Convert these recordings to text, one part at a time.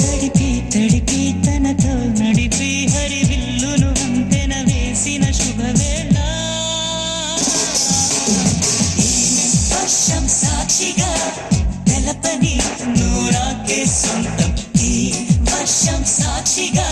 తడిపి తడిపి తనతో నడిపి హరి విల్లును వంతెన వేసిన శుభవేళ. వర్షం సాక్షిగా తెలపని నువ్వు నాకే సొంతం. ఈ వర్షం సాక్షిగా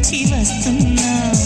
నుంచి వస్తున్నా.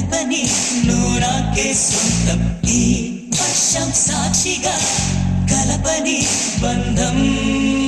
గడపని నూరాకే సొంతం. ఈ వర్షం సాక్షిగా కలపని బంధం.